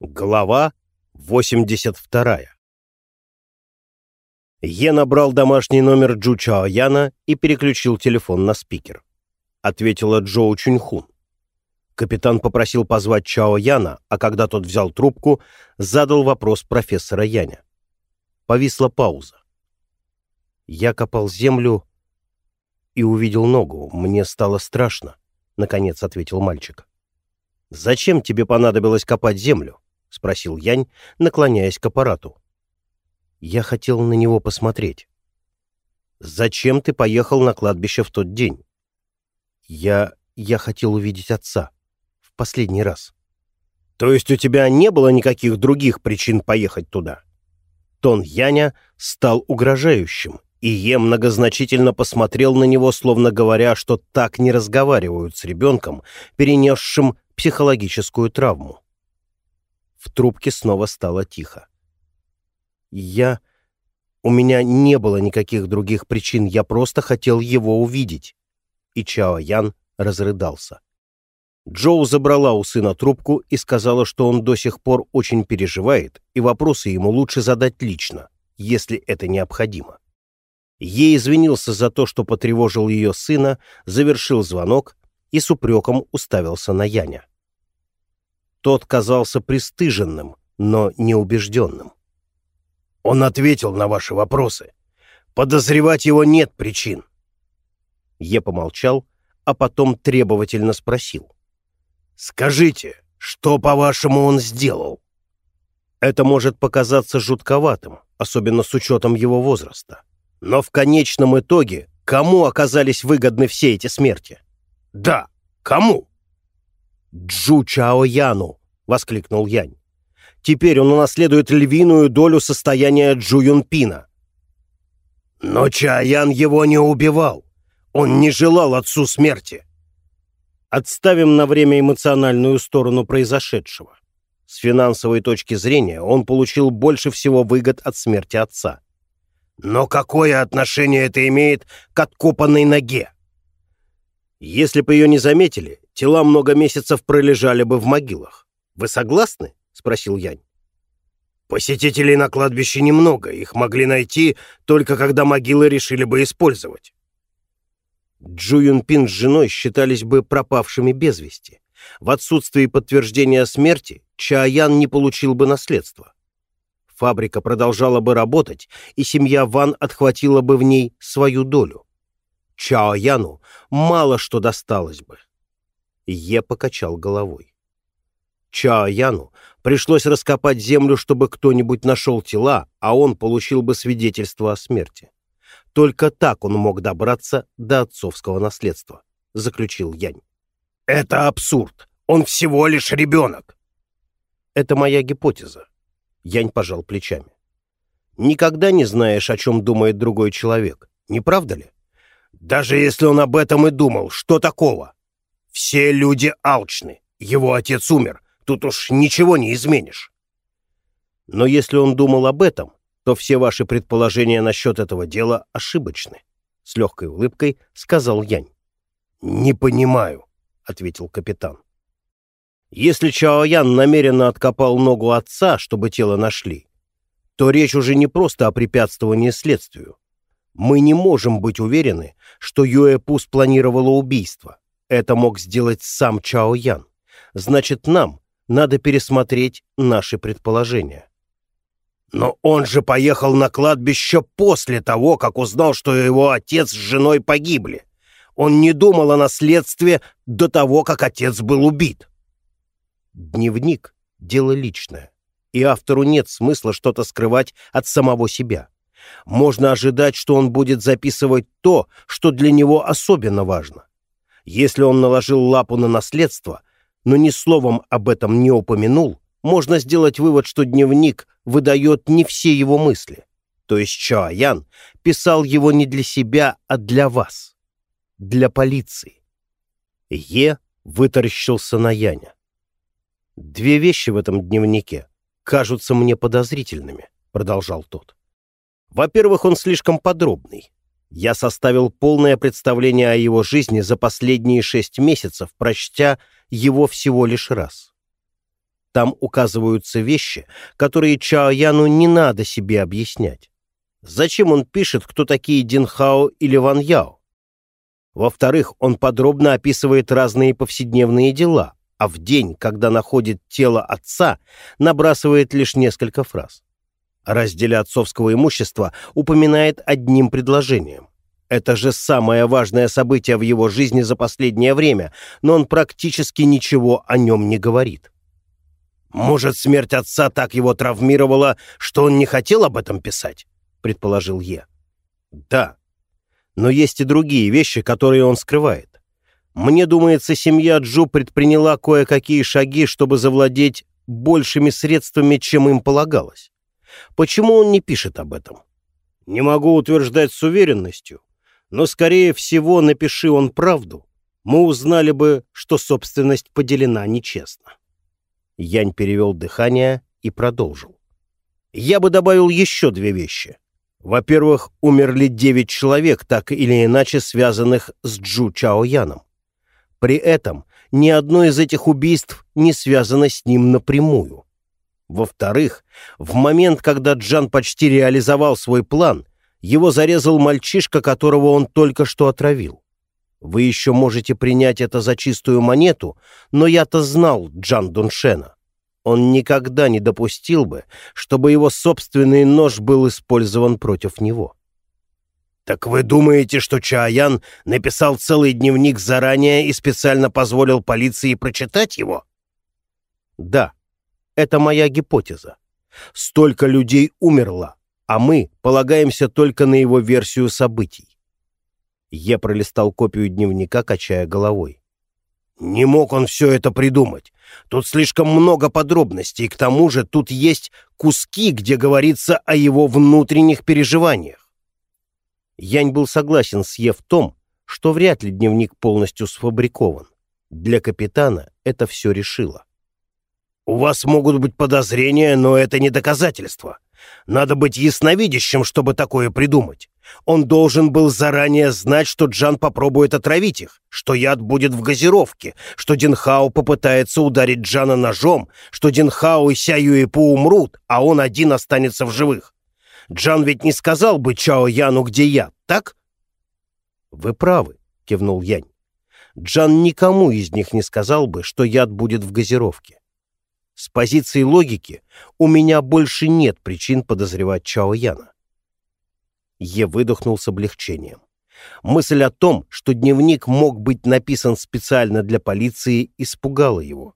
Глава 82 Е набрал домашний номер Джу Чао Яна и переключил телефон на спикер. Ответила Джоу Чуньхун. Капитан попросил позвать Чао Яна, а когда тот взял трубку, задал вопрос профессора Яня. Повисла пауза. Я копал землю и увидел ногу. Мне стало страшно, — наконец ответил мальчик. «Зачем тебе понадобилось копать землю?» — спросил Янь, наклоняясь к аппарату. Я хотел на него посмотреть. «Зачем ты поехал на кладбище в тот день?» «Я... я хотел увидеть отца. В последний раз». «То есть у тебя не было никаких других причин поехать туда?» Тон Яня стал угрожающим, и Е многозначительно посмотрел на него, словно говоря, что так не разговаривают с ребенком, перенесшим психологическую травму. В трубке снова стало тихо. «Я... У меня не было никаких других причин, я просто хотел его увидеть». И Чао Ян разрыдался. Джоу забрала у сына трубку и сказала, что он до сих пор очень переживает, и вопросы ему лучше задать лично, если это необходимо. Ей извинился за то, что потревожил ее сына, завершил звонок и с упреком уставился на Яня. Тот казался пристыженным, но неубежденным. «Он ответил на ваши вопросы. Подозревать его нет причин». Я помолчал, а потом требовательно спросил. «Скажите, что, по-вашему, он сделал?» Это может показаться жутковатым, особенно с учетом его возраста. Но в конечном итоге кому оказались выгодны все эти смерти? «Да, кому?» «Джу Чао Яну!» — воскликнул Янь. «Теперь он унаследует львиную долю состояния Джу Юнпина». «Но Чаян его не убивал. Он не желал отцу смерти». Отставим на время эмоциональную сторону произошедшего. С финансовой точки зрения он получил больше всего выгод от смерти отца. Но какое отношение это имеет к откопанной ноге? Если бы ее не заметили, тела много месяцев пролежали бы в могилах. Вы согласны? — спросил Янь. Посетителей на кладбище немного, их могли найти только когда могилы решили бы использовать. Джу Юнпин с женой считались бы пропавшими без вести. В отсутствии подтверждения смерти Чаян не получил бы наследство. Фабрика продолжала бы работать, и семья Ван отхватила бы в ней свою долю. Чао Яну мало что досталось бы. Е покачал головой. Чао Яну пришлось раскопать землю, чтобы кто-нибудь нашел тела, а он получил бы свидетельство о смерти. Только так он мог добраться до отцовского наследства, заключил Янь. Это абсурд. Он всего лишь ребенок. Это моя гипотеза. Янь пожал плечами. Никогда не знаешь, о чем думает другой человек, не правда ли? Даже если он об этом и думал, что такого? Все люди алчны. Его отец умер. Тут уж ничего не изменишь. Но если он думал об этом, то все ваши предположения насчет этого дела ошибочны. С легкой улыбкой сказал Янь. «Не понимаю», — ответил капитан. «Если Чао Ян намеренно откопал ногу отца, чтобы тело нашли, то речь уже не просто о препятствовании следствию. Мы не можем быть уверены, что Юэпу спланировала убийство. Это мог сделать сам Чао Ян. Значит, нам надо пересмотреть наши предположения. Но он же поехал на кладбище после того, как узнал, что его отец с женой погибли. Он не думал о наследстве до того, как отец был убит. Дневник — дело личное, и автору нет смысла что-то скрывать от самого себя можно ожидать, что он будет записывать то, что для него особенно важно. Если он наложил лапу на наследство, но ни словом об этом не упомянул, можно сделать вывод, что дневник выдает не все его мысли. То есть Чоаян писал его не для себя, а для вас, для полиции. Е вытаращился на Яня. «Две вещи в этом дневнике кажутся мне подозрительными», — продолжал тот. Во-первых, он слишком подробный. Я составил полное представление о его жизни за последние шесть месяцев, прочтя его всего лишь раз. Там указываются вещи, которые Чао Яну не надо себе объяснять. Зачем он пишет, кто такие Динхао или Ван Яо? Во-вторых, он подробно описывает разные повседневные дела, а в день, когда находит тело отца, набрасывает лишь несколько фраз. О разделе отцовского имущества упоминает одним предложением. Это же самое важное событие в его жизни за последнее время, но он практически ничего о нем не говорит. «Может, смерть отца так его травмировала, что он не хотел об этом писать?» — предположил Е. «Да. Но есть и другие вещи, которые он скрывает. Мне думается, семья Джу предприняла кое-какие шаги, чтобы завладеть большими средствами, чем им полагалось. Почему он не пишет об этом? Не могу утверждать с уверенностью, но, скорее всего, напиши он правду, мы узнали бы, что собственность поделена нечестно. Янь перевел дыхание и продолжил. Я бы добавил еще две вещи. Во-первых, умерли девять человек, так или иначе связанных с Джу Чао Яном. При этом ни одно из этих убийств не связано с ним напрямую. Во-вторых, в момент, когда Джан почти реализовал свой план, его зарезал мальчишка, которого он только что отравил. Вы еще можете принять это за чистую монету, но я-то знал Джан Дуншена. Он никогда не допустил бы, чтобы его собственный нож был использован против него. «Так вы думаете, что Чаян написал целый дневник заранее и специально позволил полиции прочитать его?» «Да», это моя гипотеза. Столько людей умерло, а мы полагаемся только на его версию событий. Я пролистал копию дневника, качая головой. Не мог он все это придумать. Тут слишком много подробностей, к тому же тут есть куски, где говорится о его внутренних переживаниях. Янь был согласен с Е в том, что вряд ли дневник полностью сфабрикован. Для капитана это все решило. У вас могут быть подозрения, но это не доказательство. Надо быть ясновидящим, чтобы такое придумать. Он должен был заранее знать, что Джан попробует отравить их, что яд будет в газировке, что Динхао попытается ударить Джана ножом, что Динхао и Ся Юэпу умрут, а он один останется в живых. Джан ведь не сказал бы Чао Яну, где яд, так? «Вы правы», — кивнул Янь. Джан никому из них не сказал бы, что яд будет в газировке. С позиции логики у меня больше нет причин подозревать Чао Яна. Е выдохнул с облегчением. Мысль о том, что дневник мог быть написан специально для полиции, испугала его.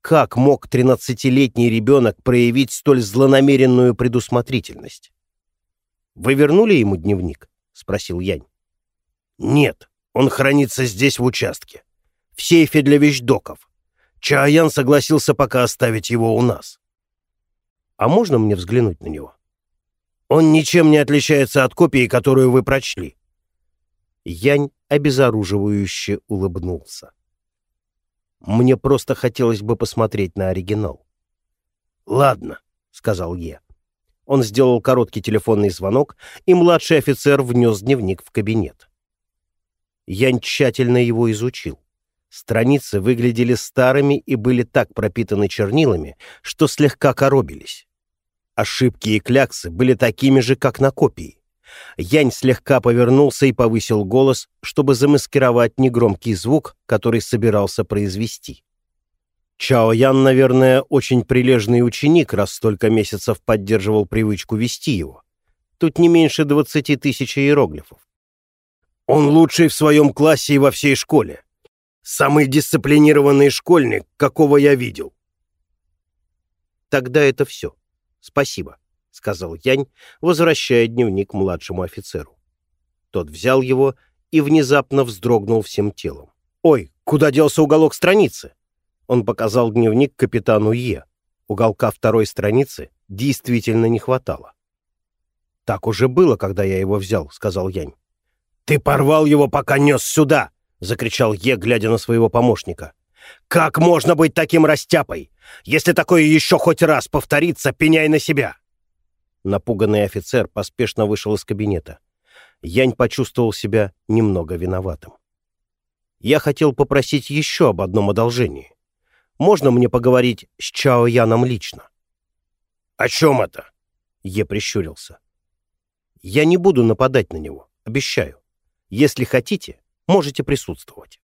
Как мог тринадцатилетний ребенок проявить столь злонамеренную предусмотрительность? «Вы вернули ему дневник?» — спросил Янь. «Нет, он хранится здесь, в участке. В сейфе для вещдоков. Чаян согласился пока оставить его у нас. А можно мне взглянуть на него? Он ничем не отличается от копии, которую вы прочли. Янь обезоруживающе улыбнулся. Мне просто хотелось бы посмотреть на оригинал. «Ладно», — сказал Е. Он сделал короткий телефонный звонок, и младший офицер внес дневник в кабинет. Янь тщательно его изучил. Страницы выглядели старыми и были так пропитаны чернилами, что слегка коробились. Ошибки и кляксы были такими же, как на копии. Янь слегка повернулся и повысил голос, чтобы замаскировать негромкий звук, который собирался произвести. Чао Ян, наверное, очень прилежный ученик, раз столько месяцев поддерживал привычку вести его. Тут не меньше двадцати тысяч иероглифов. Он лучший в своем классе и во всей школе. Самый дисциплинированный школьник, какого я видел. Тогда это все. Спасибо, сказал Янь, возвращая дневник младшему офицеру. Тот взял его и внезапно вздрогнул всем телом. «Ой, куда делся уголок страницы?» Он показал дневник капитану Е. Уголка второй страницы действительно не хватало. «Так уже было, когда я его взял», — сказал Янь. «Ты порвал его, пока нес сюда!» — закричал Е, глядя на своего помощника. «Как можно быть таким растяпой? Если такое еще хоть раз повторится, пеняй на себя!» Напуганный офицер поспешно вышел из кабинета. Янь почувствовал себя немного виноватым. «Я хотел попросить еще об одном одолжении. можно мне поговорить с Чао Яном лично?» «О чем это?» Е прищурился. «Я не буду нападать на него, обещаю. Если хотите, можете присутствовать».